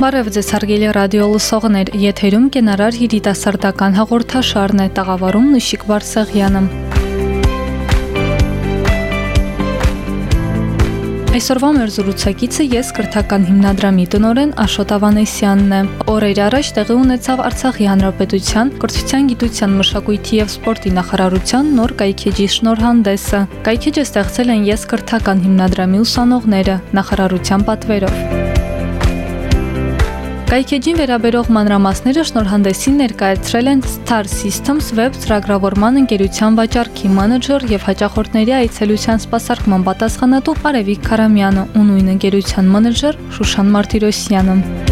Բարև ձեզ հարգելի ռադիո լսողներ, եթերում կենարար երիտասարդական հաղորդաշարն է տաղավարում Նշիկ Վարսեղյանը։ Այսօրվա մեր զրուցակիցը ես կրթական հիմնադրամի տնորեն Աշոտ Ավանեսյանն է։ Օրեր առաջ տեղի ունեցավ Արցախի Հանրապետության կրթության, գիտության, մշակույթի եւ սպորտի նախարարության նոր կայքեջի շնորհանդեսը։ Կայքեջը ստեղծել են ես կրթական հիմնադրամի ուսանողները նախարարության պատվերով։ Կայքեջին վերաբերող մանրամասները շնորհանդեսին ներկայացրել են Star Systems Web ծրագրավորման ընկերության վաճառքի մանեջեր եւ հաճախորդների այցելության սպասարկման պատասխանատու Արևիկ Քարամյանը ու նույն ընկերության մանեջեր Շուշան Մարտիրոսյանը։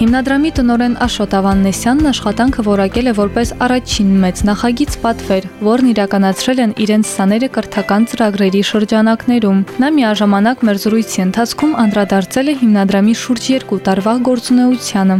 Հիմնադրամի տնորեն Աշոտ Ավաննեսյանն աշխատանքը որակել է որպես առաջին մեծ նախագիծ պատվեր, որն իրականացրել են իրենց սաները կրթական ծրագրերի շրջանակներում։ Նա միաժամանակ մեր զրույցի ընթացքում անդրադարձել է հիմնադրամի շուրջ 2 տարվա գործունեությանը։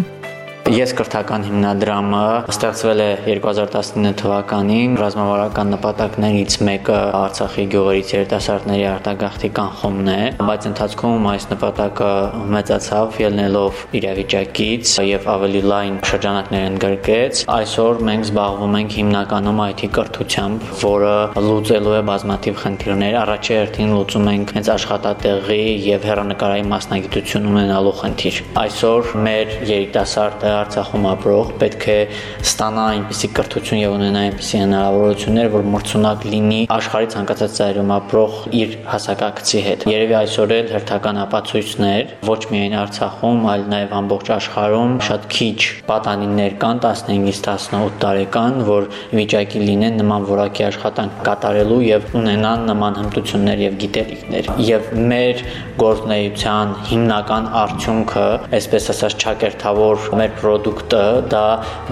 Ես կրթական հիմնադրամը ստեղծվել է 2019 թվականին ռազմավարական նպատակներից մեկը Արցախի գյուղերից երիտասարդների արտագաղթի կանխումն է, բայց ընթացքում այս նպատակը մեծացավ ելնելով իրավիճակից եւ ավելի լայն շրջանակներ ընդգրկեց։ Այսօր մենք զբաղվում ենք հիմնականում IT կրթությամբ, որը լուծելու է բազմաթիվ խնդիրներ։ Առաջի հերթին լուծում ենք հենց աշխատատեղի եւ հերանեկարային մասնագիտություն ունենալու խնդիր։ Այսօր մեր երիտասարդը Արցախում ապրող պետք է ստանա այնպիսի կրթություն եւ ունենա այնպիսի հնարավորություններ, որ մրցունակ լինի աշխարհի ցանկացած ծայրում ապրող իր հասակակցի հետ։ Երևի այսօր էլ հերթական ապացույցներ ոչ միայն Արցախում, այլ նաեւ ամբողջ աշխարհում շատ քիչ պատանիներ կան 15-ից 18 տարեկան, որ վիճակի լինեն նման որակի աշխատանք կատարելու եւ ունենան նման հմտություններ եւ գիտելիքներ։ Եվ մեր գործնեության հիմնական արդյունքը, այսպես ասած, ճակերտավոր մեր պրոդուկտը դա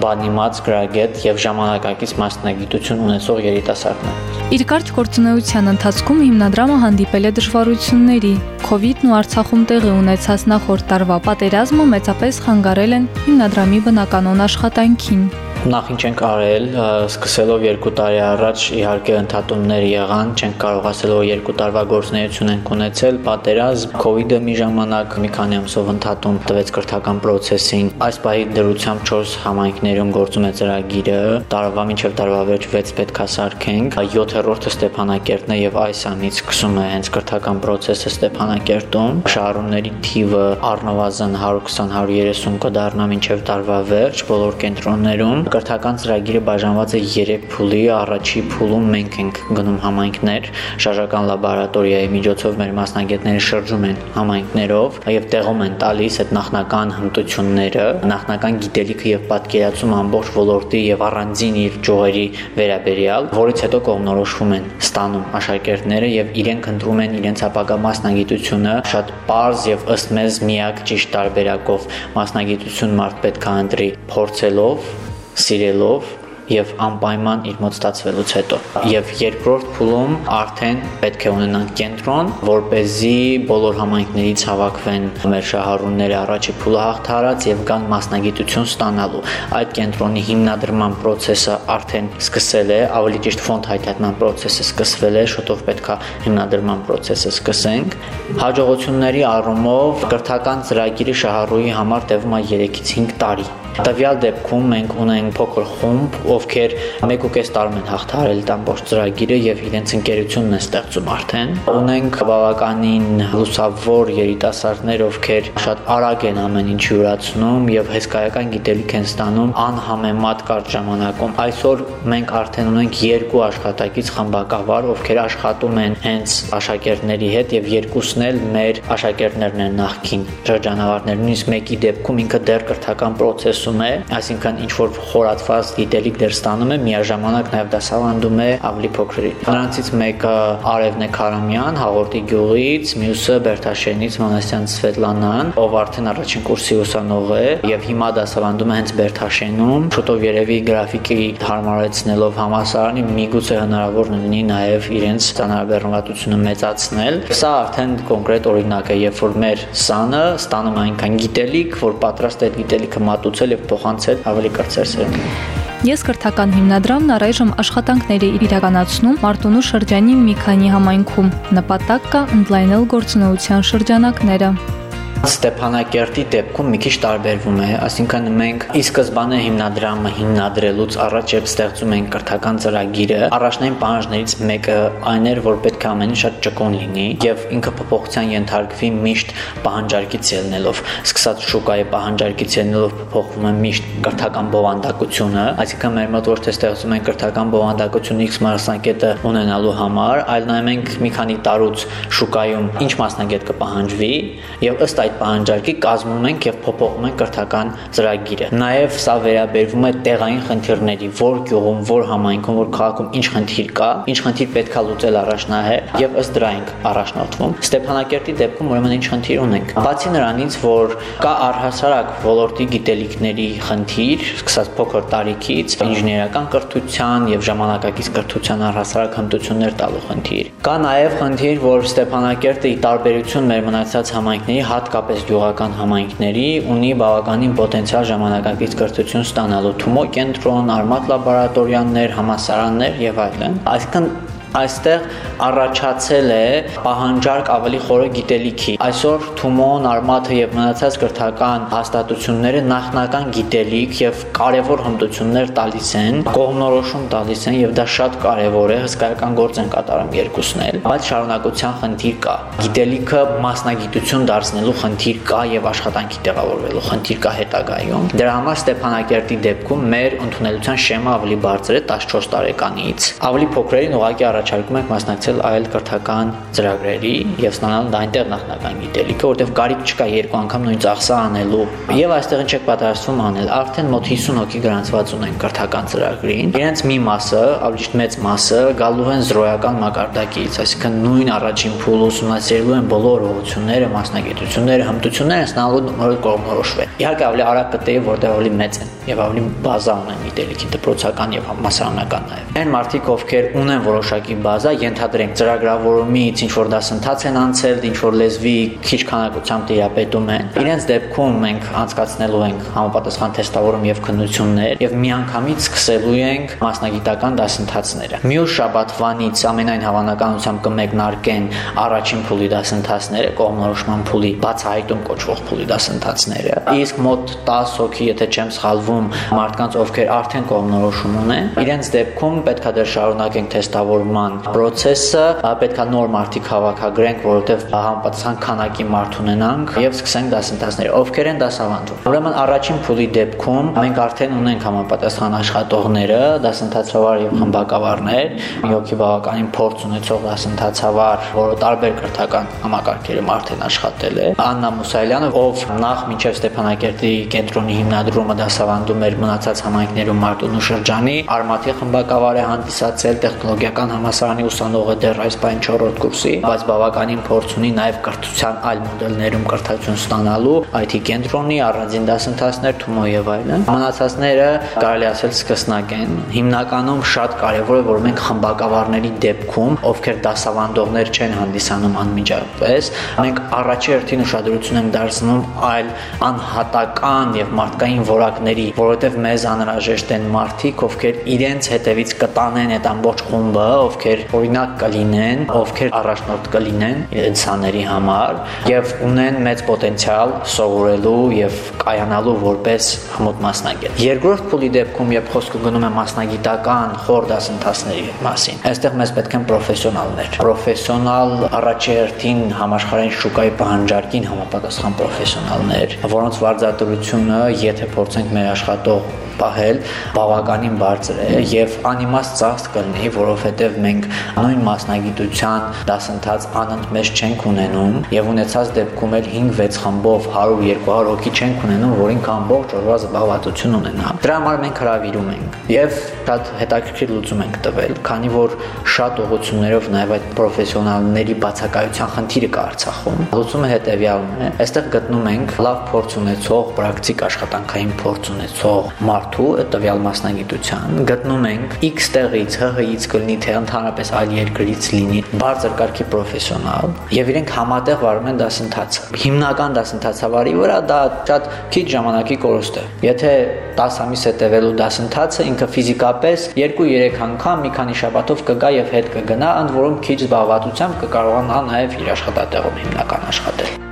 բանիմաց գրագետ եւ ժամանակակից մասնագիտություն ունեցող երիտասարդն է։ Իր կարճ գործունեության ընթացքում հիմնադրամը հանդիպել է դժվարությունների։ COVID-ն ու Արցախում տեղի ունեցած նախորդ տարվա պատերազմը մեծապես խանգարել են հիմնադրամի բնականոն աշխատանքին։ Նախ ինչ ենք արել, սկսելով 2 տարի առաջ իհարկե ընդհատումներ եղան, չենք կարողացել որ 2 տարվա գործունեություն ենք ունեցել, պատերազմ, կ-ը մի ժամանակ մի քանի ամսով ընդհատում տվեց կրթական process-ին։ Այս պահի դրությամբ 4 համայնքներում գործում է ծրագիրը, տարվա մինչև տարվա վերջ 6 պետքա սարքենք, 7-րդը Ստեփանակերտն է եւ այս ամից սկսում է հենց կրթական process-ը Ստեփանակերտում։ Շահառուների թիվը առնվազն 120-130 կդառնա մինչև տարվա վերջ բոլոր կենտրոններում Կրթական ծրագիրը բաժանված է 3 փուլի։ Առաջի փուլում մենք ենք գնում համայնքներ, շարժական լաբորատորիայի միջոցով մեր մասնագետները շրջում են համայնքներով եւ տեղում են տալիս այդ նախնական հմտությունները, նախնական գիտելիքը եւ պատկերացում ամբողջ ոլորտի եւ առանձին իր ճյուղերի վերաբերյալ, որից հետո կողմնորոշվում են ստանում աշակերտները եւ իրենք ընտրում են իրենց ապագա մասնագիտությունը շատ པարզ եւ ըստ մեզ միակ ճիշտ տարբերակով մասնագիտություն մարդ պետք է ընտրի փորձելով սիրելով եւ անպայման իր մոտ ստացվելուց հետո։ Եվ երկրորդ փուլում արդեն պետք է ունենանք կենտրոն, որ เป զի բոլոր համայնքներից հավաքվեն մեր շահառուները առաջի փուլը հաղթարած եւ կան մասնագիտություն ստանալու։ Այդ կենտրոնի հիմնադրման process-ը արդեն սկսել է, ավելի ճիշտ ֆոնդ հայտարարման process-ը սկսվել է, շուտով պետքա հիմնադրման process-ը սկսենք։ Հաջողությունների առումով կրթական ծրագիրը շահառուի համար տևում է 3-ից 5 տարի Տվյալ դեպքում մենք ունենք փոքր խումբ, ովքեր 1.5 տարում են հաղթարել ամբողջ ծրագիրը եւ իրենց ընկերությունն են ստեղծում արդեն։ Ունենք բավականին լուսավոր երիտասարդներ, ովքեր շատ արագ են ամեն ինչ յուրացնում եւ հսկայական գիտելիք են ստանում անհամեմատ կարճ ժամանակում։ Այսօր մենք արդեն ունենք երկու աշխատակից խմբակավար, ովքեր աշխատում են հենց աշակերտների հետ եւ երկուսն էլ մեր աշակերտներն են նախքին շրջանավարտներ։ Նույնիսկ մեկի դեպքում ինքը դեռ կրթական process գործում է, այսինքն ինչ որ խորացված գիտելիք դեր ստանում է, միաժամանակ նաև դասավանդում է ավելի փոքրերի։ Նրանցից մեկը Արևն է Քարամյան, Հաղորդի գյուղից, մյուսը Բերթաշենից Մանասյան Սվետլանան, ով արդեն առաջին կուրսի ուսանող է եւ հիմա դասավանդում է հենց Բերթաշենում։ Շուտով երևի գրաֆիկի հարմարեցնելով համասարանի միգուցե հնարավոր լինի նաև իրենց ծանրաբեռնվածությունը մեծացնել։ Սա արդեն կոնկրետ օրինակ է, երբ որ մեր սանը ստանում այնքան գիտելիք, որ պատրաստ է այդ գիտելիքը մատուցել եւ փոխանցել ավելի կրտսեր սերնդին։ Ես կրթական հիմնադրամն առայժմ աշխատանքների իրականացնում Մարտունու շրջանի մի քանի համայնքում։ Նպատակ կա ընդլայնել գործունեության շրջանակները։ Ստեփանակերտի դեպքում մի քիչ տարբերվում է, այսինքն մենք ի սկզբանե հիմնադրամը հիմնադրելուց առաջ երբ ստեղծում ենք կրթական ծրագիրը, առաջնային պահանջներից մեկը այն էր, որ պետք է ամենը շատ ճկուն լինի եւ ինքը փոփոխության ենթարկվի միշտ պահանջարկից ելնելով։ Սկսած շուկայի պահանջարկից ելնելով փոփոխվում է միշտ կրթական բովանդակությունը, այսինքն մեր մոտ ոչ թե ստեղծում ենք կրթական բովանդակություն X մասնակետը ունենալու համար, այլ նայում ենք մի քանի տարուց շուկայում ինչ մասնագետ կպահանջվի եւ ըստ այդ պահանջարկի կազմում ենք եւ փոփոխում ենք կրթական ծրագիրը։ Նաեւ սա վերաբերվում է տեղային խնդիրների, որ գյուղում, որ համայնքում, որ քաղաքում ինչ խնդիր կա, ինչ խնդիր պետքա լուծել առաջնահերթ եւ ըստ դրա ենք առաջնորդվում։ Ստեփանակերտի դեպքում ուրեմն ինչ խնդիր ունենք։ Բացի նրանից, որ կա առհասարակ ոլորտի գիտելիքների խնդիր, սկսած փոքր տարիքից, ինժեներական կրթության եւ ժամանակակից կրթության առհասարակ հմտություններ տալու խնդիր։ Կա նաեւ խնդիր, որ Ստեփանակերտը ի տարբերություն մեր մնացած համայնքների հատկապես գյուղական համայնքների ունի բավականին պոտենցիալ ժամանակակից կրթություն ստանալու Թումո կենտրոն, Արմատ լաբորատորիաներ, համասարաններ եւ այլն։ Այսինքն այստեղ առաջացել է պահանջարկ ավելի խորը գիտելիքի։ Այսօր Թումոն, Արմաթը եւ մնացած կրթական հաստատությունները նախնական գիտելիք եւ կարևոր հմտություններ տալիս են, կողմնորոշում տալիս են եւ դա շատ կարևոր է, հսկայական գործ են կատարում երկուսն էլ, բայց շարունակության խնդիր կա։ Գիտելիքը մասնագիտություն դարձնելու խնդիր կա եւ աշխատանքի տեղավորվելու խնդիր կա հետագայում։ Դրա համար Ստեփանակերտի դեպքում մեր ընդունելության շեմը ավելի բարձր է 14 տարեկանից։ Ավելի փոքրերին ուղղակի առաջարկում ենք մասնակցել այլ կրթական ծրագրերի եւ ստանալ այնտեղ նախնական գիտելիքը, որտեղ կարիք չկա երկու անգամ նույն ծախսը անելու։ Եվ այստեղ չեք պատրաստվում անել։ Արդեն մոտ 50 հոգի գրանցված ունեն կրթական ծրագրին։ Իրենց մի մասը, ավելի մեծ մասը գալու են զրոյական մակարդակից, այսինքն նույն առաջին փուլ ուսումնասիրելու են բոլոր ուղղությունները, մասնագիտությունները, հմտությունները ստանալու նոր կողմնորոշվել։ Իհարկե ավելի արագ կտեի, որտեղ ավելի մեծ են եւ ավելի բազա ունեն գիտելիքի դպրոցական եւ համասարանական նաեւ։ Այն մարդիկ, ովքեր ունեն որոշակի որոշակի բազա, ենթադրենք ծրագրավորումից ինչ որ դասընթաց են անցել, ինչ որ լեզվի քիչ քանակությամբ տիրապետում են։ Իրենց դեպքում մենք անցկացնելու ենք համապատասխան թեստավորում եւ քննություններ եւ միանգամից սկսելու ենք մասնագիտական դասընթացները։ Մյուս շաբաթվանից ամենայն հավանականությամբ կմեկնարկեն առաջին փուլի դասընթացները, կողմնորոշման փուլի բացահայտում կոչվող փուլի դասընթացները։ Իսկ մոտ 10 հոգի, եթե չեմ սխալվում, մարդկանց ովքեր արդեն կողմնորոշում ունեն, իրենց դեպքում պետքա դեռ շարունակենք թեստավորումը ստեղծման process-ը պետքա նոր մարդիկ հավաքագրենք, որովհետև համապատասխան քանակի մարդ ունենանք եւ սկսենք դասընթացները։ Ովքեր են դասավանդում։ Ուրեմն առաջին փուլի դեպքում մենք արդեն ունենք համապատասխան աշխատողները, դասընթացավար եւ խմբակավարներ, մի հոգի բավականին փորձ ունեցող դասընթացավար, որը տարբեր կրթական համակարգերում արդեն աշխատել է։ Աննա Մուսայելյանը, ով նախ մինչև Ստեփանակերտի կենտրոնի հիմնադրումը դասավանդում էր մնացած համայնքներում Մարտունու շրջանի, Արմաթի խմբակավար է հանդիսացել տեխնոլոգիական համակարգ համասարանի ուսանողը դեռ այս բան 4-րդ կուրսի, բայց բավականին փորձ ունի նաև կրթության այլ մոդելներում կրթություն ստանալու, IT կենտրոնի առանձին դասընթացներ Թումո եւ այլն։ Մնացածները կարելի ասել սկսնակ են։ Հիմնականում շատ կարևոր է, որ մենք խմբակավարների դեպքում, ովքեր դասավանդողներ չեն հանդիսանում անմիջապես, մենք առաջի հերթին ուշադրություն ենք դարձնում այլ անհատական եւ մարդկային որակների, որովհետեւ մեզ անհրաժեշտ են մարդիկ, ովքեր իրենց հետևից կտանեն այդ ամբողջ խումբը, ով ովքեր օրինակ կլինեն, ովքեր առաջնորդ կլինեն ինձաների համար եւ ունեն մեծ պոտենցիալ սովորելու եւ կայանալու որպես հմուտ մասնագետ։ Երկրորդ փուլի դեպքում, երբ խոսքը գնում է մասնագիտական խոր դասընթացների մասին, այստեղ մեզ պետք են պրոֆեսիոնալներ։ Պրոֆեսիոնալ առաջի հերթին համաշխարհային շուկայի պահանջարկին համապատասխան պրոֆեսիոնալներ, որոնց վարձատրությունը, եթե փորձենք մեր աշխատող պահել բավականին բարձր է եւ անիմաստ ծախս կլինի, որովհետեւ մենք նույն մասնագիտության դասընթաց անընդմեջ չենք ունենում եւ ունեցած դեպքում էլ 5-6 խմբով 100-200 հոգի չենք ունենում, որին ամբողջ օրվա զբաղվածություն ունենա։ Դրա համար մենք հravirում ենք եւ շատ հետաքրքիր լուծում ենք տվել, քանի որ շատ ուղղություններով նաեւ այդ պրոֆեսիոնալների բացակայության խնդիրը կա Արցախում։ Լուծումը հետեւյալն է։ Այստեղ գտնում ենք լավ փորձ ունեցող, պրակտիկ աշխատանքային փորձ ունեցող մարդու տվյալ մասնագիտության, գտնում ենք X տեղից, ՀՀ-ից կլինի, թե ընդհանրապես այլ երկրից լինի, բարձր կարգի պրոֆեսիոնալ եւ իրենք համատեղ վարում են դասընթացը։ Հիմնական դասընթացավարի վրա դա շատ քիչ ժամանակի կորուստ է։ Եթե 10 ամիս է տևելու դասընթացը, ինքը ֆիզիկապես 2-3 անգամ մի քանի շաբաթով կգա եւ հետ կգնա, ընդ որում քիչ զբաղվածությամբ կկարողանա նաեւ իր աշխատատեղում հիմնական աշխատել։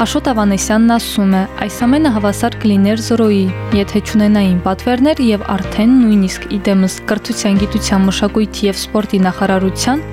Աշոտ Ավանեսյանն ասում է, այս ամենը հավասար կլիներ զրոյի, եթե ճունենային պատվերներ եւ արդեն նույնիսկ իդեմս կրթության, գիտության, մշակույթի եւ սպորտի նախարարության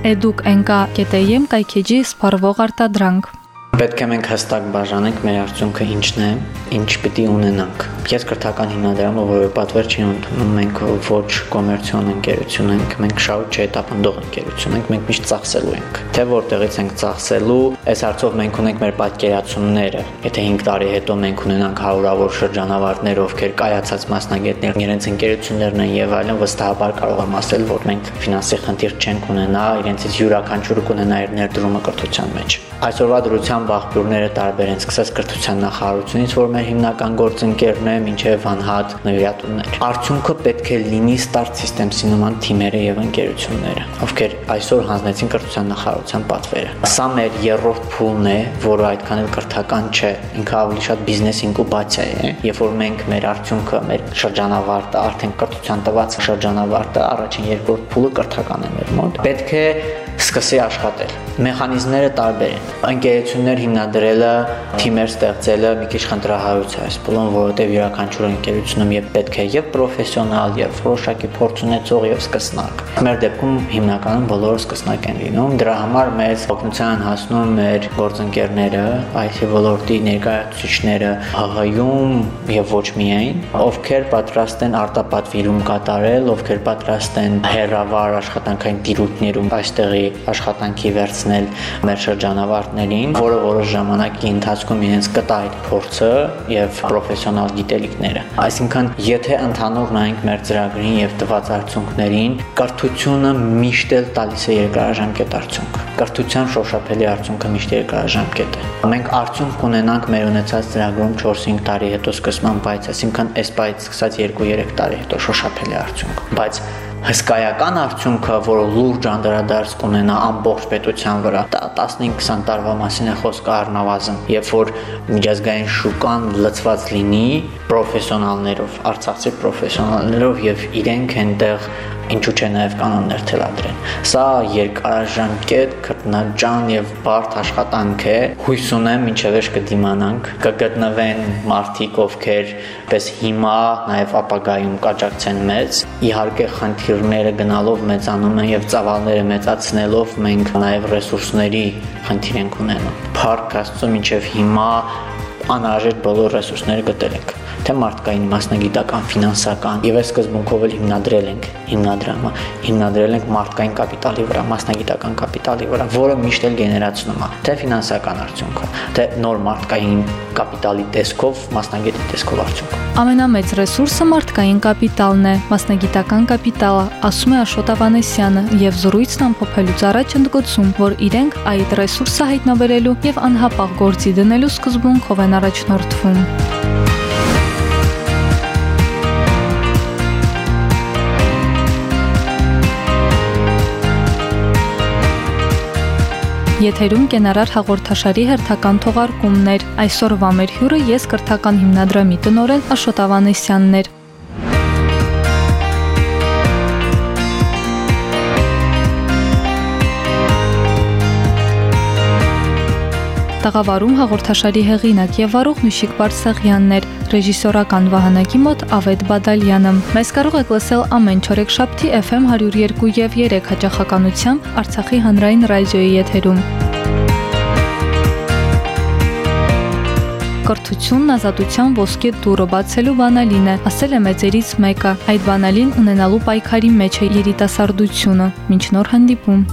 կետեյեմ կայքեջի սփարվող արտադրանք։ Պետք է մենք հստակ բաժանենք մեր արդյունքը ինչն է, ինչ պիտի ունենանք։ Ես կրթական հիմնադրամը որևէ պատվեր չի ընդունում, մենք ոչ կոմերցիոն ընկերություն ենք, մենք շահույթ չհետապնդող ընկերություն ենք, մենք միշտ ծախսելու ենք։ Թե որտեղից ենք ծախսելու, այս հարցով մենք ունենք մեր պատկերացումները։ Եթե 5 տարի հետո մենք ունենանք հարյուրավոր շրջանավարտներ, ովքեր կայացած մասնագետներ, իրենց ընկերություններն են եւ այլն, վստահաբար կարող եմ ասել, որ մենք ֆինանսի խնդիր չենք ունենա, իրենցից յուրաքանչյուրը կունենա իր ներդրումը կրթության մեջ։ Այսօրվա դրությամբ աղբյուրները տարբեր են, սկսած կրթության նախարարությունից, որ մեր հիմնական գործընկերն է, մինչև անհատ նվիրատուններ։ Արդյունքը պետք է լինի start system-ի նման թիմերը եւ ընկերությունները, ովքեր այսօր հանձնեցին կրթության նախարարության պատվերը։ Սա մեր երրորդ փուլն է, որը այդքան էլ կրթական չէ, ինքը ավելի շատ բիզնես ինկուբացիա է, երբ որ մենք մեր արդյունքը, մեր շրջանավարտը, արդեն կրթության տված շրջանավարտը, առաջին երկրորդ փուլը կրթական է մեր մոտ։ Պետք է սկսի աշխատել։ Մեխանիզմները տարբեր են։ Ընկերություններ հիմնադրելը, թիմեր ստեղծելը մի քիչ խնդրահարույց է այս փուլում, որովհետև յուրաքանչյուր ընկերությունում եւ պետք է եւ պրոֆեսիոնալ, եւ որոշակի փորձ ունեցող եւ սկսնակ։ Մեր դեպքում հիմնականում բոլորը սկսնակ են լինում։ Դրա համար մեզ օգնության հասնում մեր գործընկերները, IT ոլորտի ներկայացուցիչները ՀՀ-ում եւ ոչ միայն, ովքեր պատրաստ են արտապատվիրում կատարել, ովքեր պատրաստ են հերավար աշխատանքային տիրույթներում այստեղի աշխատանքի վերցնել մեր շրջանավարտներին, որը որոշ ժամանակի ընթացքում իրենց կտա այդ փորձը եւ պրոֆեսիոնալ գիտելիքները։ Այսինքն, եթե ընդհանուր նայենք մեր ծրագրին եւ տված արդյունքներին, կրթությունը միշտ էլ տալիս է երկարաժամկետ արդյունք։ Կրթության շոշափելի արդյունքը միշտ երկարաժամկետ է։ Մենք արդյունք կունենանք մեր ունեցած ծրագրում 4-5 տարի հետո սկսման բայց, այսինքն այս բայց սկսած 2-3 տարի հետո շոշափելի արդյունք։ Բայց հսկայական արդյունքը, որը լուրջ անդրադարձ կունենա ամբողջ պետության վրա, դա 15-20 տարվա մասին է խոսքը առնվազն, երբ որ միջազգային շուկան լցված լինի պրոֆեսիոնալներով, արցախցի պրոֆեսիոնալներով եւ իրենք այնտեղ ինչու՞ չէ նաև կանոններ թելադրեն։ Սա երկարաժամկետ քրտնաջան եւ բարդ աշխատանք է։ Հույս ունեմ ինչև էջ կդիմանանք, կգտնվեն մարդիկ, ովքեր պես հիմա նաև ապագայում կաջակցեն մեզ։ Իհարկե խնդիրները գնալով մեծանում են եւ ծավալները մեծացնելով մենք նաև ռեսուրսների խնդիր ենք ունենում։ Փառք Աստծո, ինչև հիմա անհրաժեշտ բոլոր ռեսուրսները գտել ենք թե մարդկային, մասնագիտական, ֆինանսական եւ այս սկզբունքով էլ հիմնադրել ենք հիմնադրամը, հիմնադրել ենք մարդկային կապիտալի վրա, մասնագիտական կապիտալի վրա, որը միշտ էլ գեներացնում է թե ֆինանսական արդյունքը, թե նոր մարդկային կապիտալի տեսքով, մասնագետի տեսքով արդյունք։ Ամենամեծ ռեսուրսը մարդկային կապիտալն է, մասնագիտական կապիտալը, ասում է Աշոտ Ավանեսյանը եւ զրույցն ամփոփելուց առաջ ընդգծում, որ իրենք այդ ռեսուրսը հայտնաբերելու եւ անհապաղ գործի դնելու սկզբունքով են առաջնորդվում։ Եթերում կենարար հաղորդաշարի հերթական թողարկումներ։ Այսօրվա մեր հյուրը ես կրթական հիմնադրամի տնօրեն Աշոտ Ավանեսյանն էր։ Տաղավարում հաղորդաշարի հեղինակ եւ վարող Նուշիկ Բարսեղյանն էր, ռեժիսորական վահանակի մոտ Ավետ Բադալյանը։ Մեզ կարող եք լսել ամեն չորեքշաբթի FM 102 եւ 3 հաճախականությամբ Արցախի հանրային ռադիոյի եթերում։ Կրթությունն ազատության ոսկե դուռը բացելու բանալին է, ասել է մեծերից մեկը։ Այդ բանալին ունենալու պայքարի մեջ է երիտասարդությունը։ Մինչ նոր հանդիպում։